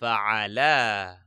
فعلا